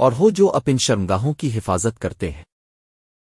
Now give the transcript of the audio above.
اور ہو جو اپن شرمگاہوں کی حفاظت کرتے ہیں۔